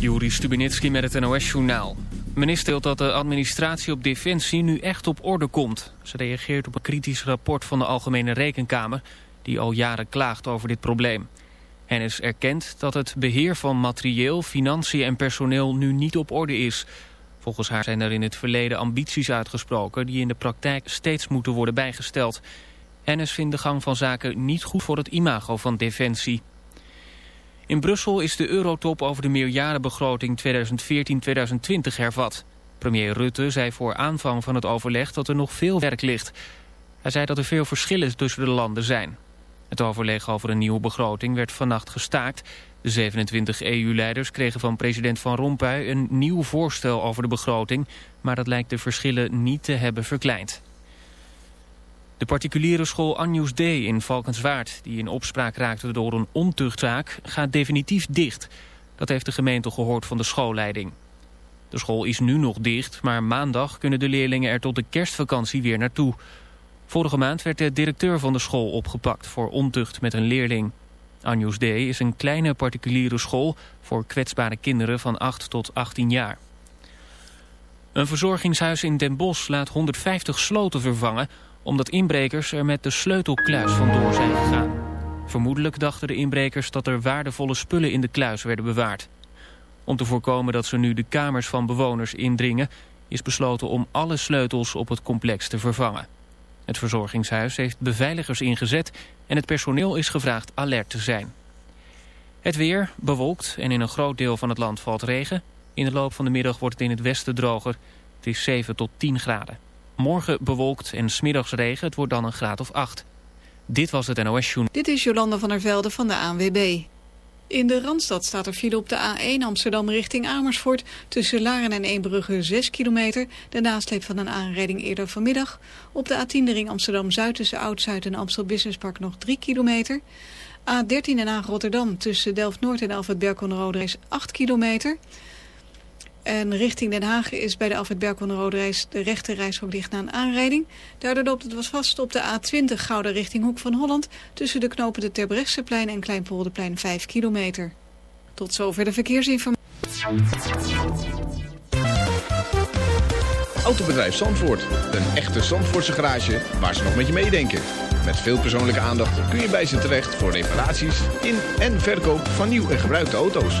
Juri Stubinitski met het NOS-journaal. Minister stelt dat de administratie op Defensie nu echt op orde komt. Ze reageert op een kritisch rapport van de Algemene Rekenkamer... die al jaren klaagt over dit probleem. En is erkent dat het beheer van materieel, financiën en personeel nu niet op orde is. Volgens haar zijn er in het verleden ambities uitgesproken... die in de praktijk steeds moeten worden bijgesteld. Hennis vindt de gang van zaken niet goed voor het imago van Defensie. In Brussel is de eurotop over de meerjarenbegroting 2014-2020 hervat. Premier Rutte zei voor aanvang van het overleg dat er nog veel werk ligt. Hij zei dat er veel verschillen tussen de landen zijn. Het overleg over een nieuwe begroting werd vannacht gestaakt. De 27 EU-leiders kregen van president Van Rompuy een nieuw voorstel over de begroting... maar dat lijkt de verschillen niet te hebben verkleind. De particuliere school Anjus D in Valkenswaard, die in opspraak raakte door een ontuchtzaak, gaat definitief dicht. Dat heeft de gemeente gehoord van de schoolleiding. De school is nu nog dicht, maar maandag kunnen de leerlingen er tot de kerstvakantie weer naartoe. Vorige maand werd de directeur van de school opgepakt voor ontucht met een leerling. Anjus D is een kleine particuliere school voor kwetsbare kinderen van 8 tot 18 jaar. Een verzorgingshuis in Den Bosch laat 150 sloten vervangen omdat inbrekers er met de sleutelkluis vandoor zijn gegaan. Vermoedelijk dachten de inbrekers dat er waardevolle spullen in de kluis werden bewaard. Om te voorkomen dat ze nu de kamers van bewoners indringen... is besloten om alle sleutels op het complex te vervangen. Het verzorgingshuis heeft beveiligers ingezet... en het personeel is gevraagd alert te zijn. Het weer, bewolkt en in een groot deel van het land valt regen. In de loop van de middag wordt het in het westen droger. Het is 7 tot 10 graden. Morgen bewolkt en smiddags regen. Het wordt dan een graad of 8. Dit was het NOS Journal. Dit is Jolanda van der Velde van de ANWB. In de Randstad staat er file op de A1 Amsterdam richting Amersfoort... tussen Laren en Eembrugge 6 kilometer. De nasleep van een aanrijding eerder vanmiddag. Op de A10 ring Amsterdam-Zuid tussen Oud-Zuid en Amstel Business Park nog 3 kilometer. A13 en A Rotterdam tussen Delft-Noord en Alfred Berkenrode is 8 kilometer... En richting Den Haag is bij de Alfred Berkel rode reis de rechte reishok dicht na een aanrijding. Daardoor loopt het was vast op de A20 Gouden richting Hoek van Holland... tussen de knopen de Terbrechtseplein en Kleinpolderplein 5 kilometer. Tot zover de verkeersinformatie. Autobedrijf Zandvoort. Een echte Zandvoortse garage waar ze nog met je meedenken. Met veel persoonlijke aandacht kun je bij ze terecht voor reparaties in en verkoop van nieuw en gebruikte auto's.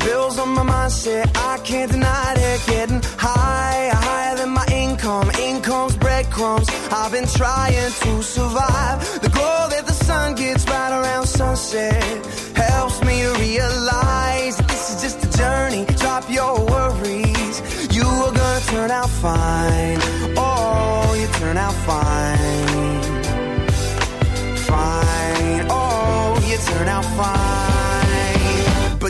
bills on my mindset. I can't deny it. Getting higher, higher than my income. Income's breadcrumbs. I've been trying to survive. The glow that the sun gets right around sunset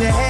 say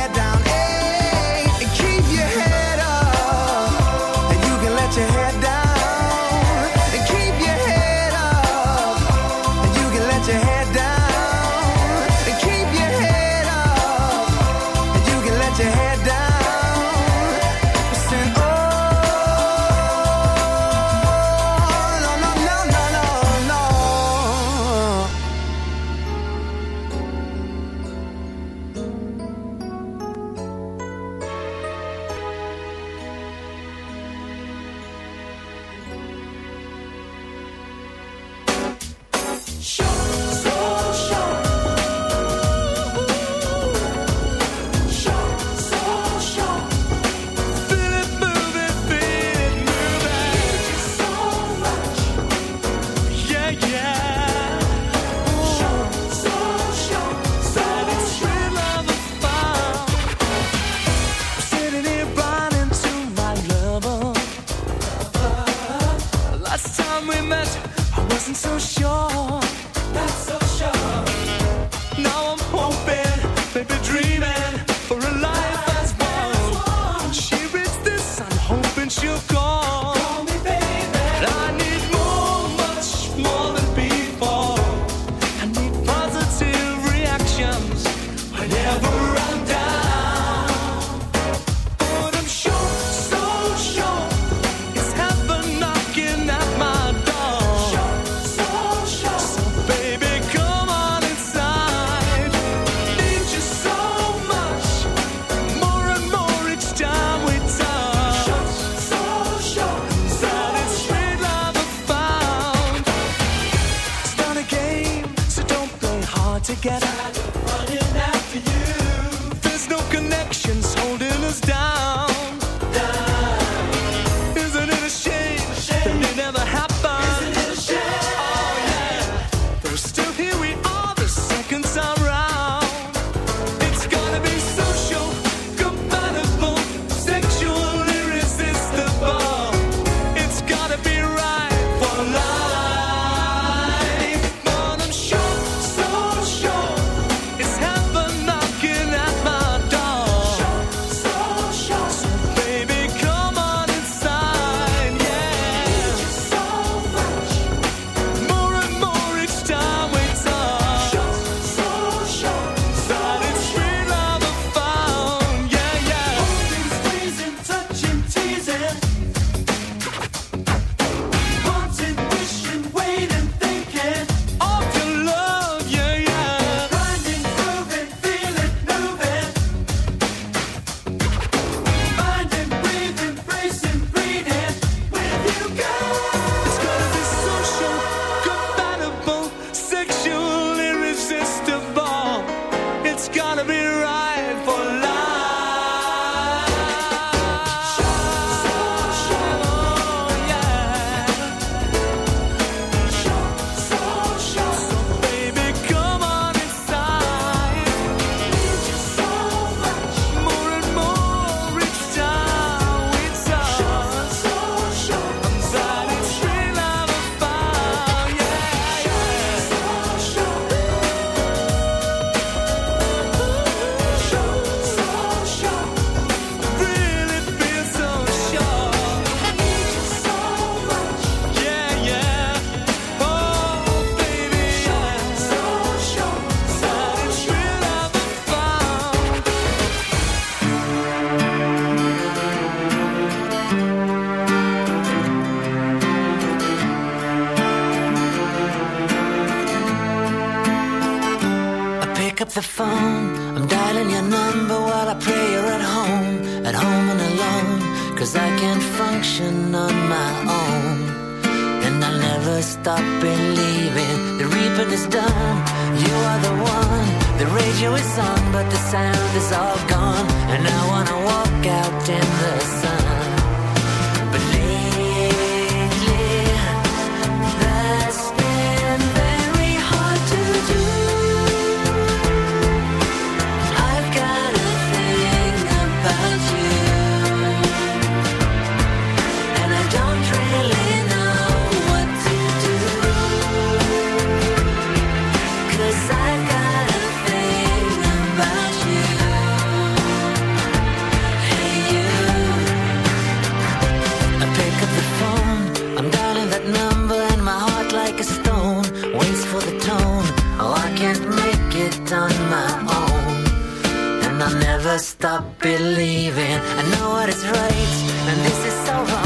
I know what is right, and this is so wrong.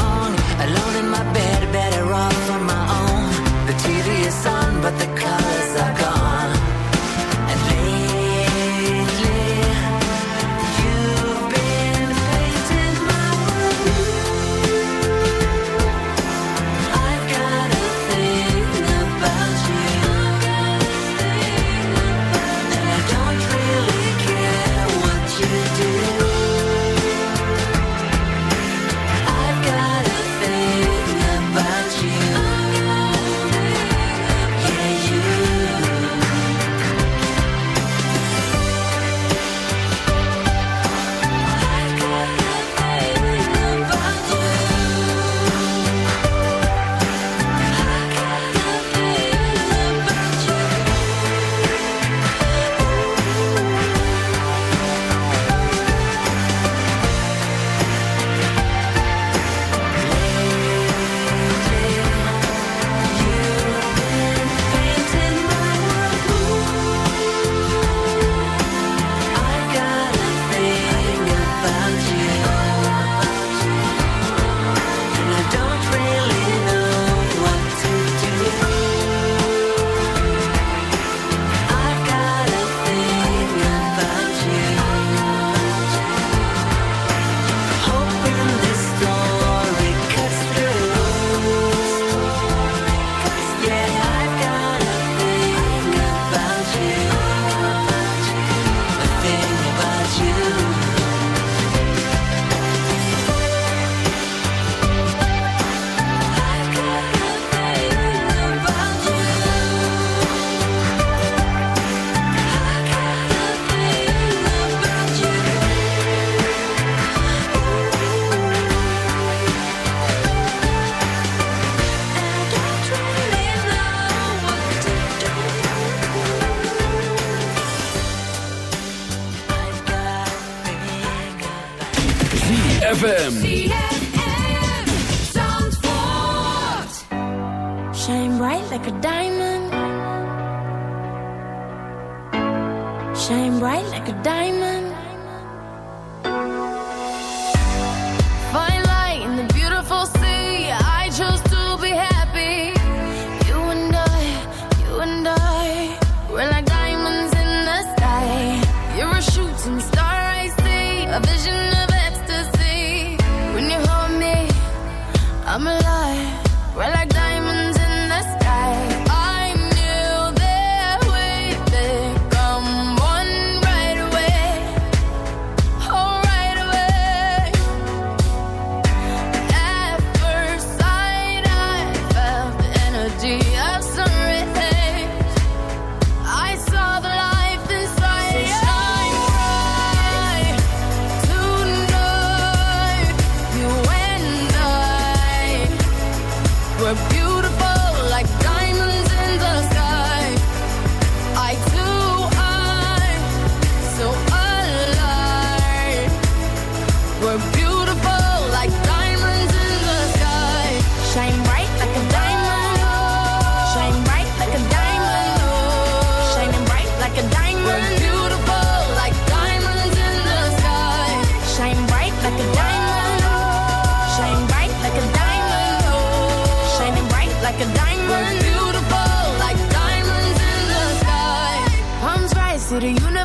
to the universe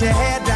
you head.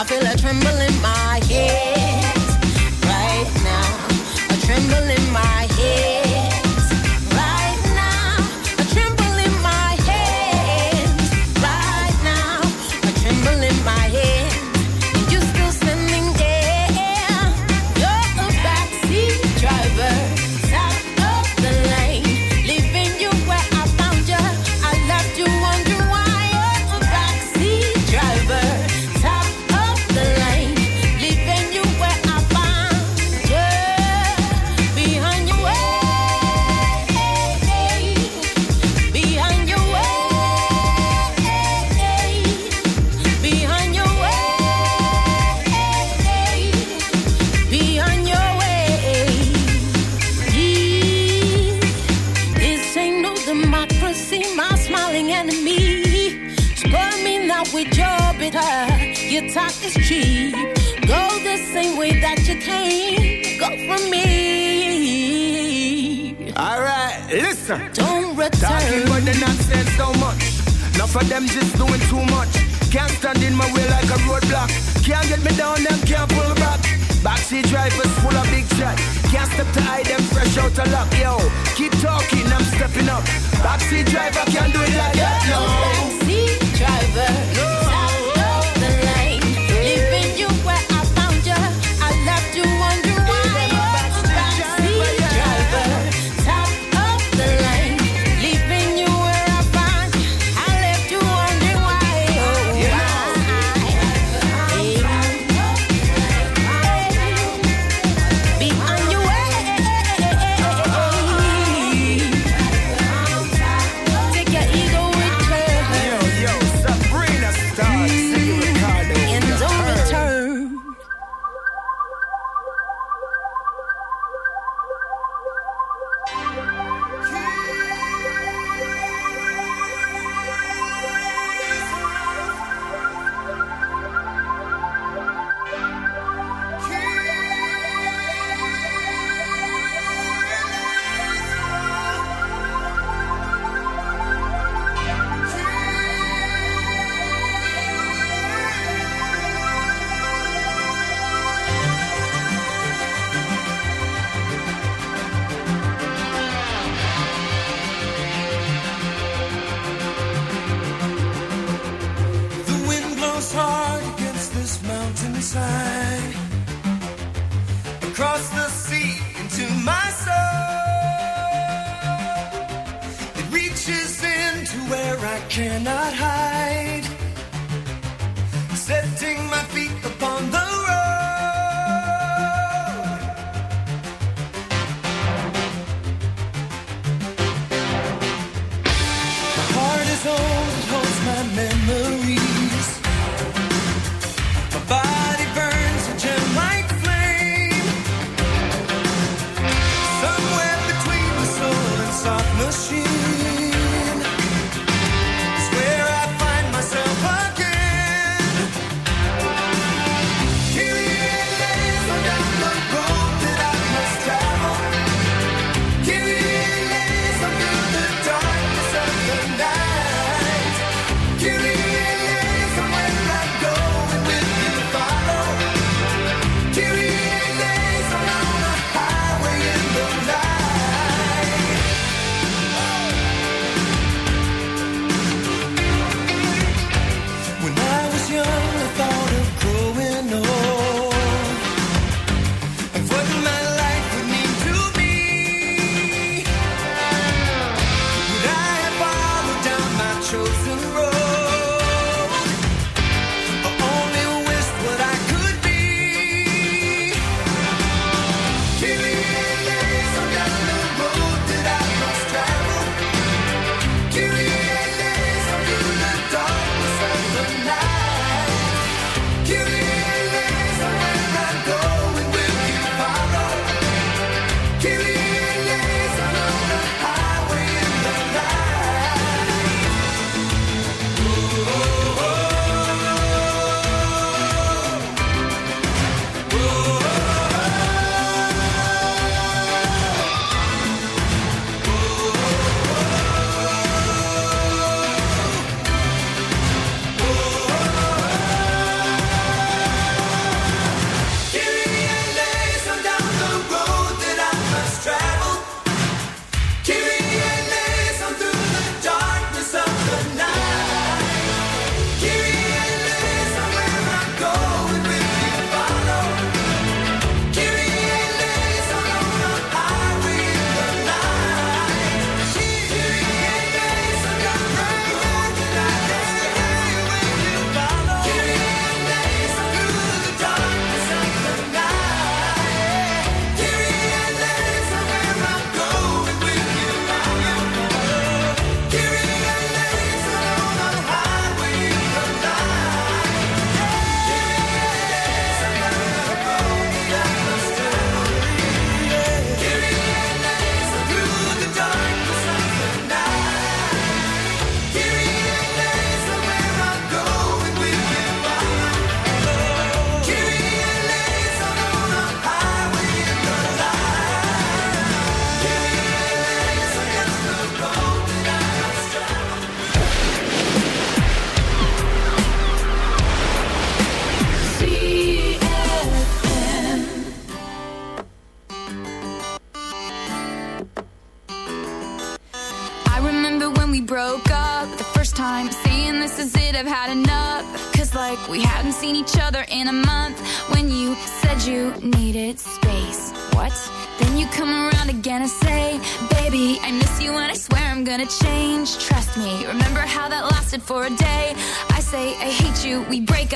I feel a tremble in my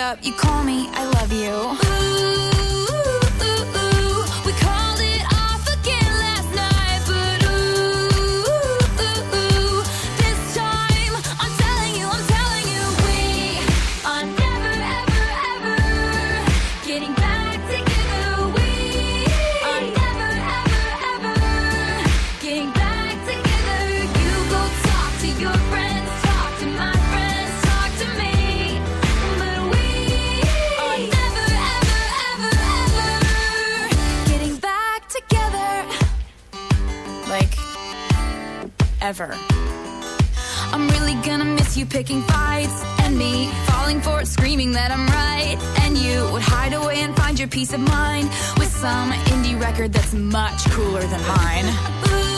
up. You call me, I picking fights and me falling for it, screaming that I'm right. And you would hide away and find your peace of mind with some indie record that's much cooler than mine. Ooh.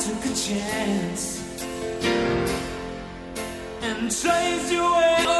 took a chance and traced your way.